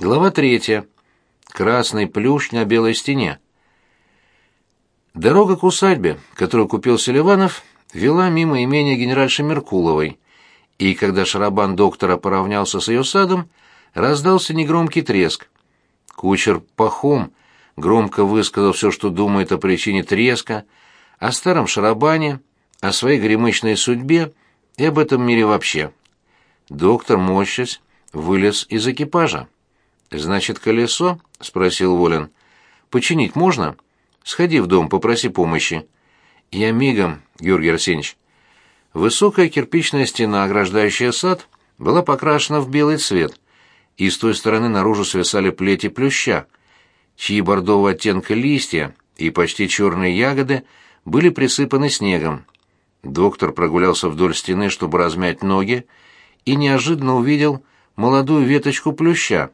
Глава третья. Красный плющ на белой стене. Дорога к усадьбе, которую купил Селиванов, вела мимо имения генеральши Меркуловой, и когда шарабан доктора поравнялся с ее садом, раздался негромкий треск. Кучер Пахом громко высказал все, что думает о причине треска, о старом шарабане, о своей гремычной судьбе и об этом мире вообще. Доктор, морщась, вылез из экипажа. «Значит, колесо?» — спросил Волин. «Починить можно? Сходи в дом, попроси помощи». «Я мигом, Георгий Арсеньевич». Высокая кирпичная стена, ограждающая сад, была покрашена в белый цвет, и с той стороны наружу свисали плети плюща, чьи бордового оттенка листья и почти черные ягоды были присыпаны снегом. Доктор прогулялся вдоль стены, чтобы размять ноги, и неожиданно увидел молодую веточку плюща,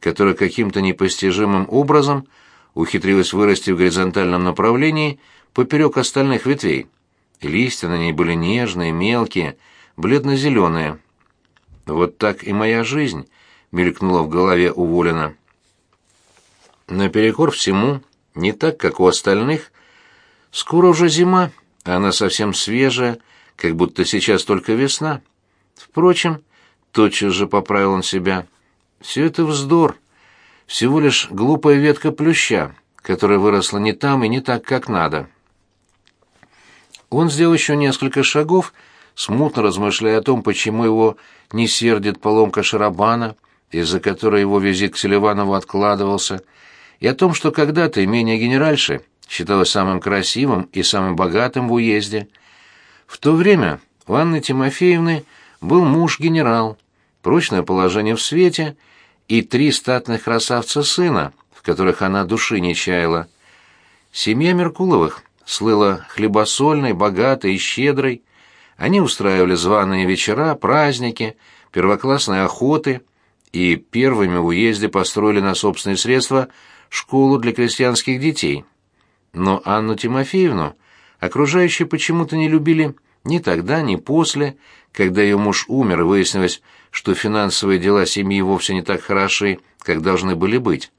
которая каким-то непостижимым образом ухитрилась вырасти в горизонтальном направлении поперек остальных ветвей. Листья на ней были нежные, мелкие, бледно-зеленые. «Вот так и моя жизнь», — мелькнула в голове уволена. Наперекор всему, не так, как у остальных, скоро уже зима, а она совсем свежая, как будто сейчас только весна. Впрочем, тотчас же поправил он себя — все это вздор. Всего лишь глупая ветка плюща, которая выросла не там и не так, как надо. Он сделал еще несколько шагов, смутно размышляя о том, почему его не сердит поломка шарабана, из-за которой его визит к Селиванову откладывался, и о том, что когда-то имение генеральши считалось самым красивым и самым богатым в уезде. В то время у Анны Тимофеевны был муж-генерал, прочное положение в свете — и три статных красавца сына, в которых она души не чаяла. Семья Меркуловых слыла хлебосольной, богатой и щедрой. Они устраивали званые вечера, праздники, первоклассные охоты и первыми в уезде построили на собственные средства школу для крестьянских детей. Но Анну Тимофеевну окружающие почему-то не любили ни тогда, ни после, когда ее муж умер выяснилось, что финансовые дела семьи вовсе не так хороши, как должны были быть.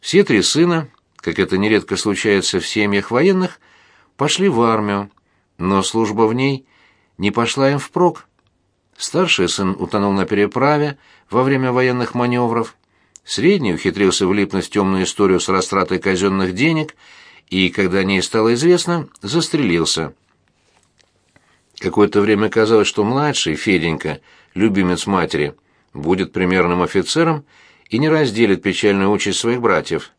Все три сына, как это нередко случается в семьях военных, пошли в армию, но служба в ней не пошла им впрок. Старший сын утонул на переправе во время военных маневров, средний ухитрился влипнуть в темную историю с растратой казенных денег и, когда о ней стало известно, застрелился. Какое-то время казалось, что младший, Феденька, любимец матери, будет примерным офицером и не разделит печальную участь своих братьев.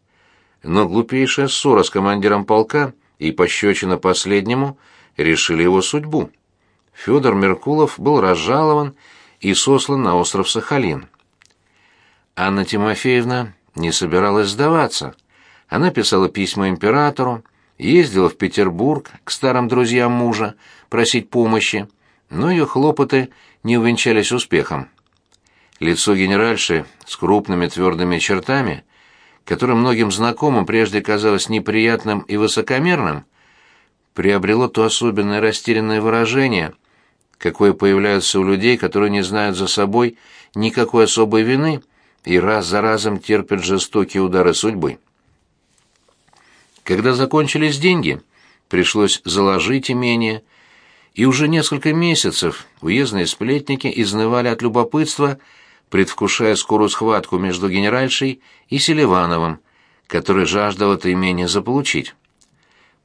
Но глупейшая ссора с командиром полка и пощечина последнему решили его судьбу. Федор Меркулов был разжалован и сослан на остров Сахалин. Анна Тимофеевна не собиралась сдаваться. Она писала письма императору, ездила в Петербург к старым друзьям мужа просить помощи, но ее хлопоты не увенчались успехом. Лицо генеральши с крупными твердыми чертами, которым многим знакомым прежде казалось неприятным и высокомерным, приобрело то особенное растерянное выражение, какое появляется у людей, которые не знают за собой никакой особой вины и раз за разом терпят жестокие удары судьбы. Когда закончились деньги, пришлось заложить имение, и уже несколько месяцев уездные сплетники изнывали от любопытства, предвкушая скорую схватку между генеральшей и Селивановым, который жаждал это имение заполучить.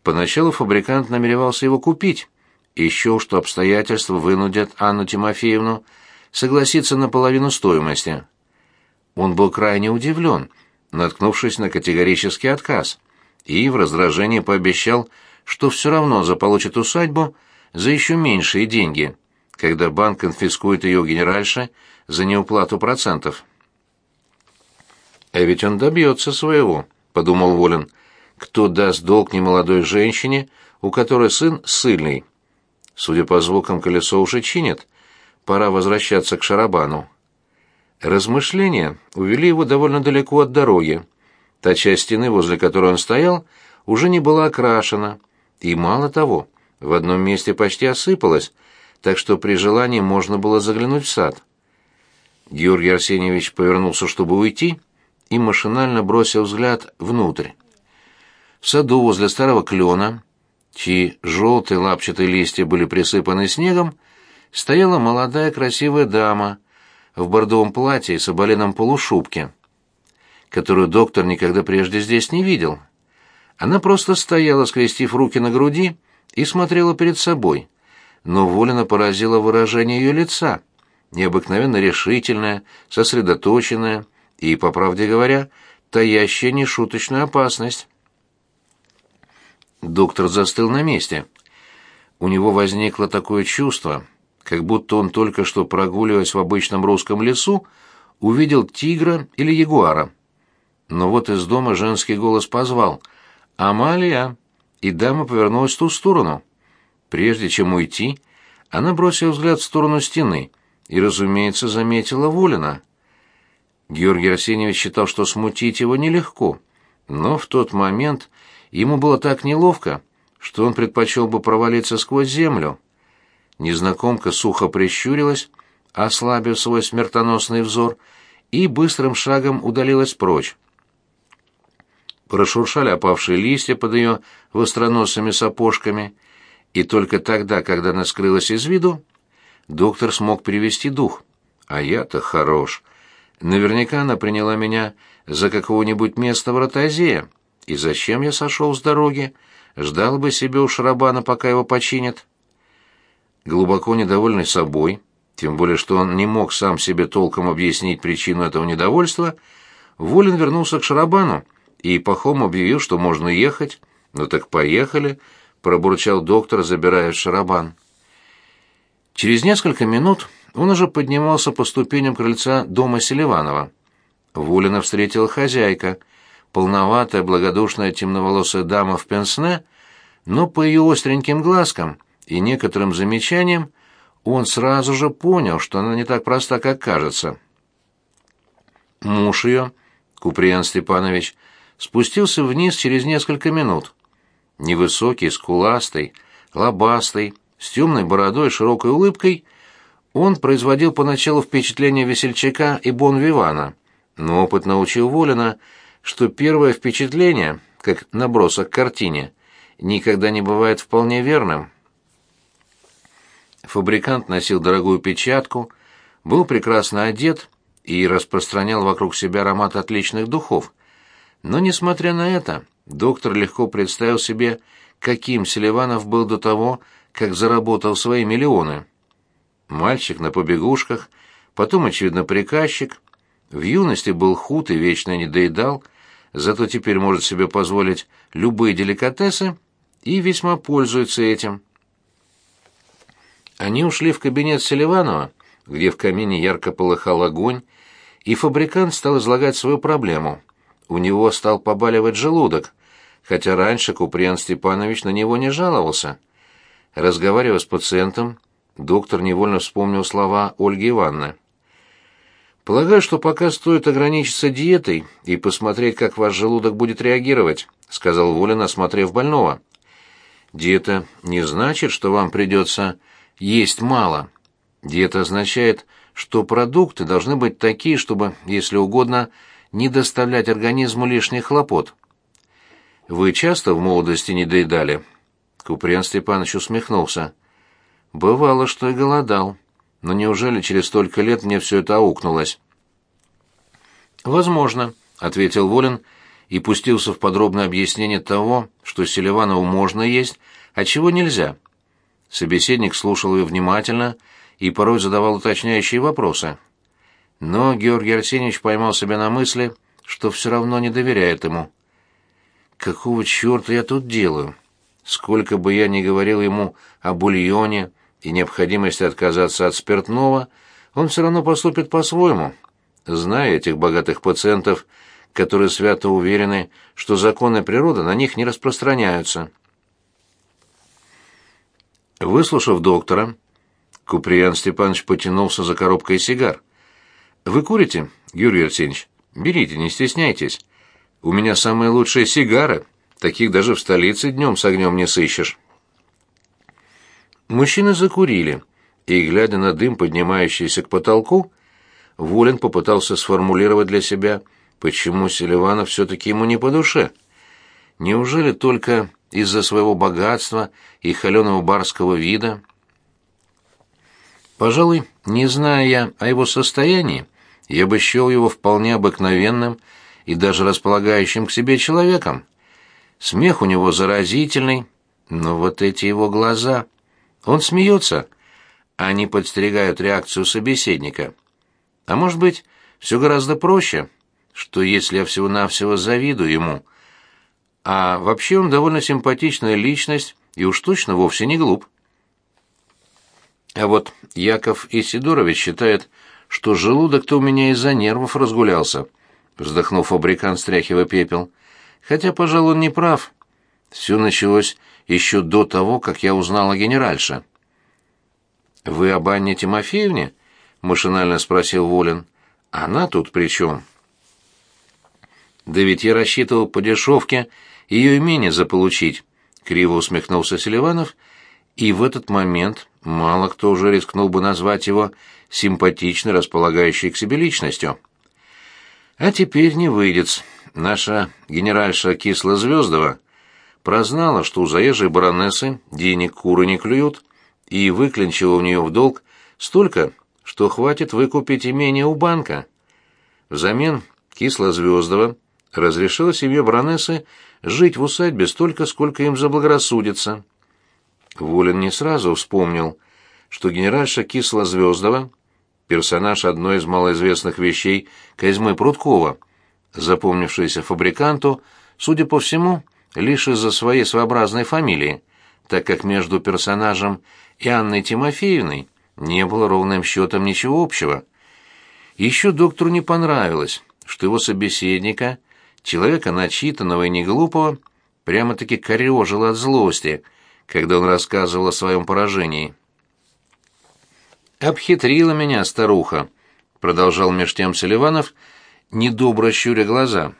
Поначалу фабрикант намеревался его купить, еще что обстоятельства вынудят Анну Тимофеевну согласиться на половину стоимости. Он был крайне удивлен, наткнувшись на категорический отказ и в раздражении пообещал, что все равно заполучит усадьбу за еще меньшие деньги, когда банк конфискует ее у генеральши за неуплату процентов. «А ведь он добьется своего», — подумал Волин. «Кто даст долг немолодой женщине, у которой сын сильный?» Судя по звукам, колесо уже чинит. Пора возвращаться к Шарабану. Размышления увели его довольно далеко от дороги. Та часть стены, возле которой он стоял, уже не была окрашена, и мало того, в одном месте почти осыпалась, так что при желании можно было заглянуть в сад. Георгий Арсеньевич повернулся, чтобы уйти, и машинально бросил взгляд внутрь. В саду возле старого клена, чьи желтые лапчатые листья были присыпаны снегом, стояла молодая красивая дама в бордовом платье и соболеном полушубке, которую доктор никогда прежде здесь не видел. Она просто стояла, скрестив руки на груди, и смотрела перед собой, но Волина поразило выражение ее лица, необыкновенно решительное, сосредоточенное и, по правде говоря, таящее нешуточную опасность. Доктор застыл на месте. У него возникло такое чувство, как будто он только что прогуливаясь в обычном русском лесу, увидел тигра или ягуара. Но вот из дома женский голос позвал «Амалия!» и дама повернулась в ту сторону. Прежде чем уйти, она бросила взгляд в сторону стены и, разумеется, заметила Волина. Георгий Арсеньевич считал, что смутить его нелегко, но в тот момент ему было так неловко, что он предпочел бы провалиться сквозь землю. Незнакомка сухо прищурилась, ослабив свой смертоносный взор, и быстрым шагом удалилась прочь прошуршали опавшие листья под ее востроносыми сапожками, и только тогда, когда она скрылась из виду, доктор смог перевести дух. А я-то хорош. Наверняка она приняла меня за какого-нибудь местного ротозея. И зачем я сошел с дороги? Ждал бы себе у шарабана, пока его починят. Глубоко недовольный собой, тем более что он не мог сам себе толком объяснить причину этого недовольства, Волин вернулся к шарабану, и Пахом объявил, что можно ехать. «Ну так поехали», — пробурчал доктор, забирая шарабан. Через несколько минут он уже поднимался по ступеням крыльца дома Селиванова. Вулина встретила хозяйка, полноватая, благодушная темноволосая дама в пенсне, но по ее остреньким глазкам и некоторым замечаниям он сразу же понял, что она не так проста, как кажется. Муж ее, Куприян Степанович, спустился вниз через несколько минут. Невысокий, скуластый, лобастый, с темной бородой и широкой улыбкой, он производил поначалу впечатление весельчака и бон-вивана, но опыт научил Волина, что первое впечатление, как набросок к картине, никогда не бывает вполне верным. Фабрикант носил дорогую печатку, был прекрасно одет и распространял вокруг себя аромат отличных духов. Но, несмотря на это, доктор легко представил себе, каким Селиванов был до того, как заработал свои миллионы. Мальчик на побегушках, потом, очевидно, приказчик. В юности был худ и вечно не доедал, зато теперь может себе позволить любые деликатесы и весьма пользуется этим. Они ушли в кабинет Селиванова, где в камине ярко полыхал огонь, и фабрикант стал излагать свою проблему у него стал побаливать желудок, хотя раньше Куприян Степанович на него не жаловался. Разговаривая с пациентом, доктор невольно вспомнил слова Ольги Ивановны. «Полагаю, что пока стоит ограничиться диетой и посмотреть, как ваш желудок будет реагировать», — сказал Волин, осмотрев больного. «Диета не значит, что вам придется есть мало. Диета означает, что продукты должны быть такие, чтобы, если угодно, не доставлять организму лишних хлопот. Вы часто в молодости не доедали? Куприян Степанович усмехнулся. Бывало, что и голодал. Но неужели через столько лет мне все это аукнулось? Возможно, ответил Волин и пустился в подробное объяснение того, что Селиванову можно есть, а чего нельзя. Собеседник слушал ее внимательно и порой задавал уточняющие вопросы. Но Георгий Арсеньевич поймал себя на мысли, что все равно не доверяет ему. «Какого черта я тут делаю? Сколько бы я ни говорил ему о бульоне и необходимости отказаться от спиртного, он все равно поступит по-своему. Зная этих богатых пациентов, которые свято уверены, что законы природы на них не распространяются». Выслушав доктора, Куприян Степанович потянулся за коробкой сигар. Вы курите, Юрий Арсеньевич? Берите, не стесняйтесь. У меня самые лучшие сигары. Таких даже в столице днем с огнем не сыщешь. Мужчины закурили, и, глядя на дым, поднимающийся к потолку, Волин попытался сформулировать для себя, почему Селиванов все-таки ему не по душе. Неужели только из-за своего богатства и холеного барского вида? Пожалуй, не зная я о его состоянии, я бы счел его вполне обыкновенным и даже располагающим к себе человеком. Смех у него заразительный, но вот эти его глаза... Он смеется, а они подстерегают реакцию собеседника. А может быть, все гораздо проще, что если я всего-навсего завидую ему. А вообще он довольно симпатичная личность и уж точно вовсе не глуп. А вот Яков Исидорович считает, что желудок-то у меня из-за нервов разгулялся, вздохнул фабрикант, стряхивая пепел. Хотя, пожалуй, он не прав. Все началось еще до того, как я узнал о генеральше. «Вы об Анне Тимофеевне?» — машинально спросил Волин. «Она тут при чем?» «Да ведь я рассчитывал по дешевке ее имение заполучить», — криво усмехнулся Селиванов, и в этот момент мало кто уже рискнул бы назвать его симпатичной, располагающей к себе личностью. А теперь не выйдет. Наша генеральша Кислозвездова прознала, что у заезжей баронессы денег куры не клюют, и выклинчила у нее в долг столько, что хватит выкупить имение у банка. Взамен Кислозвездова разрешила семье баронессы жить в усадьбе столько, сколько им заблагорассудится. Волин не сразу вспомнил, что генеральша Кислозвездова — персонаж одной из малоизвестных вещей Козьмы Прудкова, запомнившаяся фабриканту, судя по всему, — лишь из-за своей своеобразной фамилии, так как между персонажем и Анной Тимофеевной не было ровным счетом ничего общего. Еще доктору не понравилось, что его собеседника, человека начитанного и неглупого, прямо-таки корежило от злости, когда он рассказывал о своем поражении. «Обхитрила меня старуха», — продолжал меж тем Селиванов, недобро щуря глаза.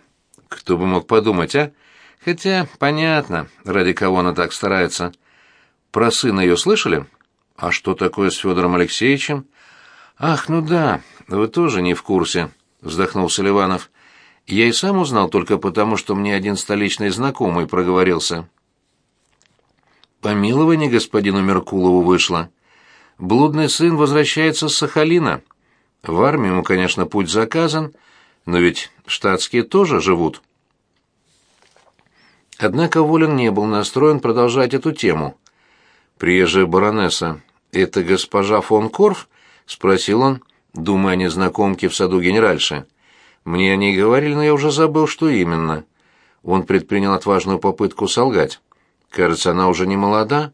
«Кто бы мог подумать, а?» Хотя, понятно, ради кого она так старается. Про сына ее слышали? А что такое с Федором Алексеевичем? Ах, ну да, вы тоже не в курсе, вздохнул Селиванов. Я и сам узнал только потому, что мне один столичный знакомый проговорился. Помилование господину Меркулову вышло. Блудный сын возвращается с Сахалина. В армию ему, конечно, путь заказан, но ведь штатские тоже живут. Однако Волин не был настроен продолжать эту тему. «Приезжая баронесса, это госпожа фон Корф?» — спросил он, думая о незнакомке в саду генеральши. «Мне о ней говорили, но я уже забыл, что именно». Он предпринял отважную попытку солгать. «Кажется, она уже не молода?»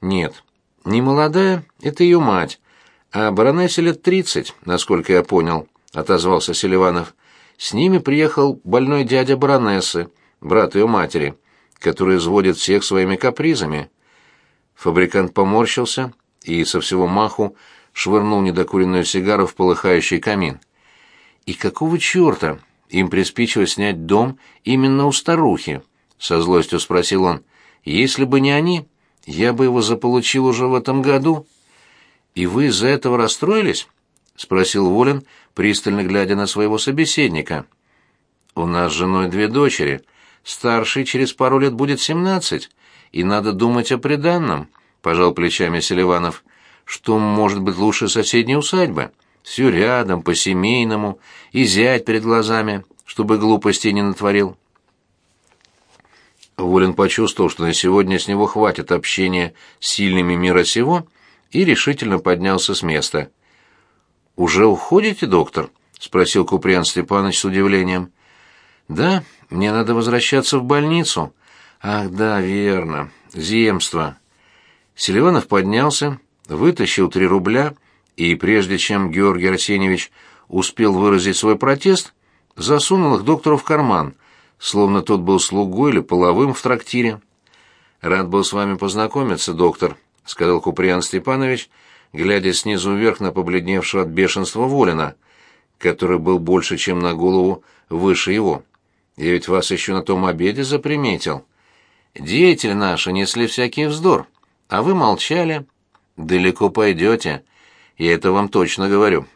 «Нет, не молодая — это ее мать, а баронессе лет тридцать, насколько я понял», — отозвался Селиванов. «С ними приехал больной дядя баронессы» брат ее матери, который изводит всех своими капризами. Фабрикант поморщился и со всего маху швырнул недокуренную сигару в полыхающий камин. И какого черта им приспичило снять дом именно у старухи? Со злостью спросил он. Если бы не они, я бы его заполучил уже в этом году. И вы из-за этого расстроились? спросил Волин, пристально глядя на своего собеседника. У нас с женой две дочери, Старший через пару лет будет семнадцать, и надо думать о приданном, пожал плечами Селиванов. Что может быть лучше соседней усадьбы? Все рядом, по-семейному, и зять перед глазами, чтобы глупостей не натворил. Волин почувствовал, что на сегодня с него хватит общения с сильными мира сего, и решительно поднялся с места. «Уже уходите, доктор?» — спросил Куприян Степанович с удивлением. «Да, мне надо возвращаться в больницу. Ах, да, верно. Земство. Селиванов поднялся, вытащил три рубля, и прежде чем Георгий Арсеньевич успел выразить свой протест, засунул их доктору в карман, словно тот был слугой или половым в трактире. «Рад был с вами познакомиться, доктор», — сказал Куприян Степанович, глядя снизу вверх на побледневшего от бешенства Волина, который был больше, чем на голову выше его. Я ведь вас еще на том обеде заприметил. Деятели наши несли всякий вздор, а вы молчали. Далеко пойдете, я это вам точно говорю.